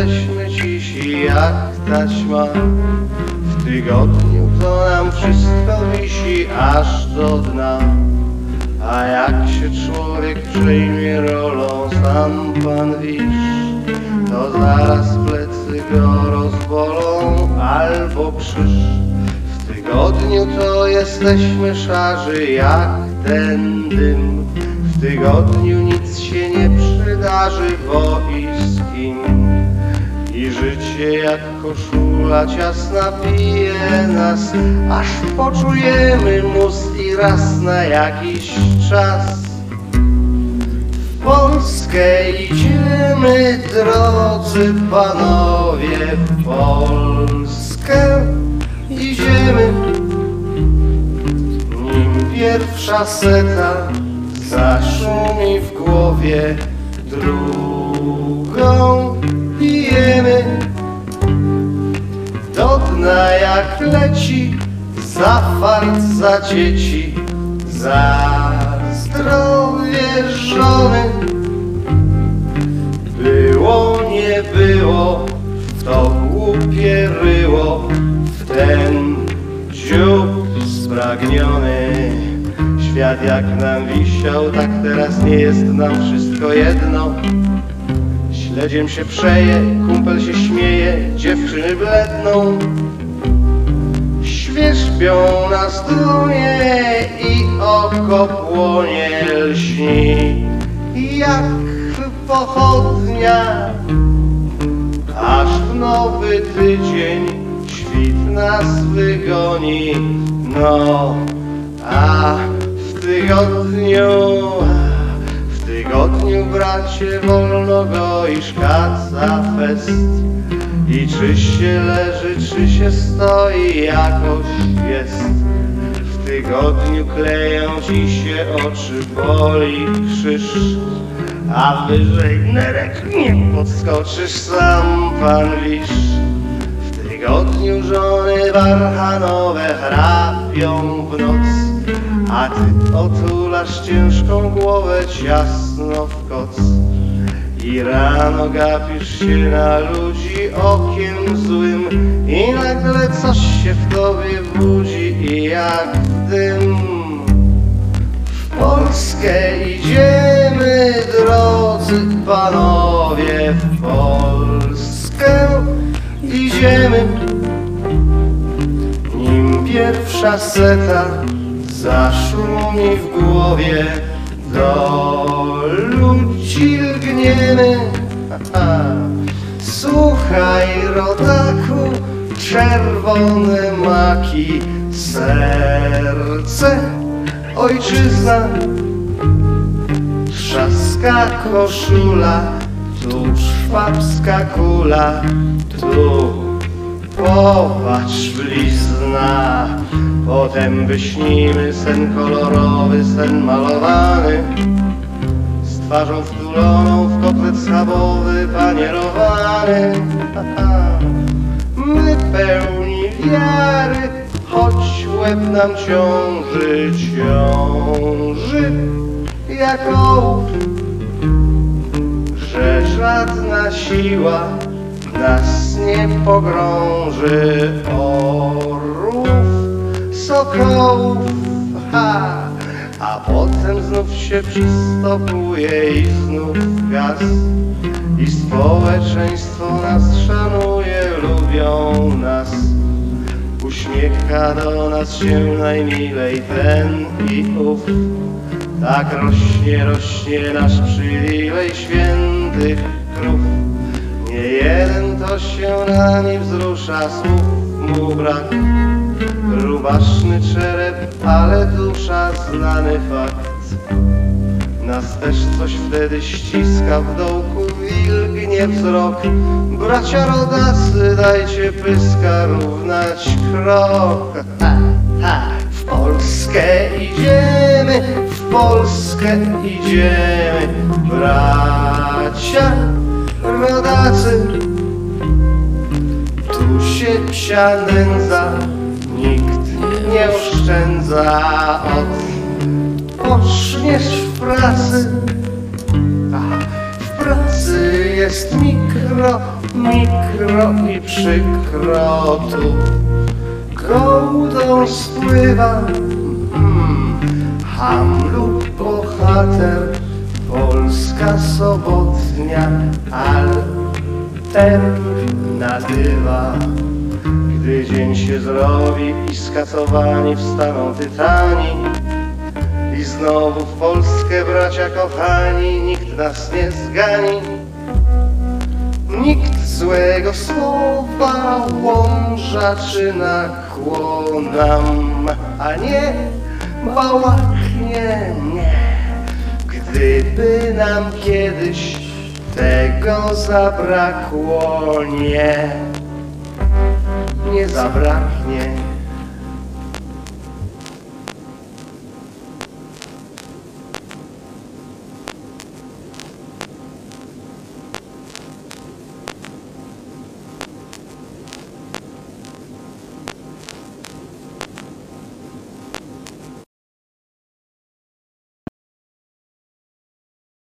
jesteśmy cisi jak taśma W tygodniu to nam wszystko wisi aż do dna. A jak się człowiek przejmie rolą sam pan wisz To zaraz plecy go rozbolą albo krzyż. W tygodniu to jesteśmy szarzy jak ten dym W tygodniu nic się nie przydarzy, bo i z kim życie jak koszula ciasna pije nas, aż poczujemy mus i raz na jakiś czas. W Polskę idziemy, drodzy panowie, w Polskę idziemy. Nim pierwsza seta zaszumi w głowie, drugą pijemy. Do dna jak leci, za fart, za dzieci, za zdrowie żony. Było, nie było, w to głupie ryło, w ten dziób spragniony. Świat jak nam wisiał, tak teraz nie jest nam wszystko jedno. Śledziem się przeje, kumpel się śmieje, dziewczyny bledną. Świerzbią nas dunie i oko płonie lśni jak pochodnia. Aż w nowy tydzień świt nas wygoni, no a w tygodniu, tygodniu bracie wolno goisz kaca fest. I czy się leży, czy się stoi, jakoś jest. W tygodniu kleją ci się oczy, boli krzyż, a wyżej nerek nie podskoczysz, sam pan wisz. W tygodniu żony barchanowe chrapią w noc, a ty otulasz ciężką głowę ciasno w koc. I rano gapisz się na ludzi okiem złym. I nagle coś się w tobie budzi i jak dym. W Polskę idziemy, drodzy panowie W Polskę idziemy. Nim pierwsza seta zaszumi w głowie do ludzi lgniemy. Aha. Słuchaj, rodaku, czerwone maki, serce, ojczyzna, trzaska koszula, tu szwabska kula, tu popatrz blizna. Potem wyśnimy sen kolorowy, sen malowany Z twarzą wtuloną w kotlet schabowy, panierowany My pełni wiary, choć łeb nam ciąży, ciąży jak ołów Że żadna siła nas nie pogrąży orłów sokołów, ha, a potem znów się przystopuje i znów gaz. I społeczeństwo nas szanuje, lubią nas. Uśmiecha do nas się najmilej ten i ów. Tak rośnie, rośnie nasz przywilej świętych krów. Nie jeden to się na nim wzrusza, słów mu brak. Rubaszny czerep, ale dusza znany fakt. Nas też coś wtedy ściska w dołku, wilgnie wzrok. Bracia rodacy, dajcie pyska równać krok. Ha, ha. W Polskę idziemy, w Polskę idziemy, bracia rodacy. Tu się psia nędza, nikt nie oszczędza od Poczniesz w pracy, w pracy jest mikro, mikro i przykro tu. Gołdą spływa mm, ham lub bohater, polska sobotnia alternatywa. Gdy dzień się zrobi i skacowani wstaną tytani i znowu w Polskę bracia kochani, nikt nas nie zgani. Nikt złego słowa łomża czy nakłonam, a nie bałaknie mnie. Gdyby nam kiedyś tego zabrakło, nie, nie zabraknie.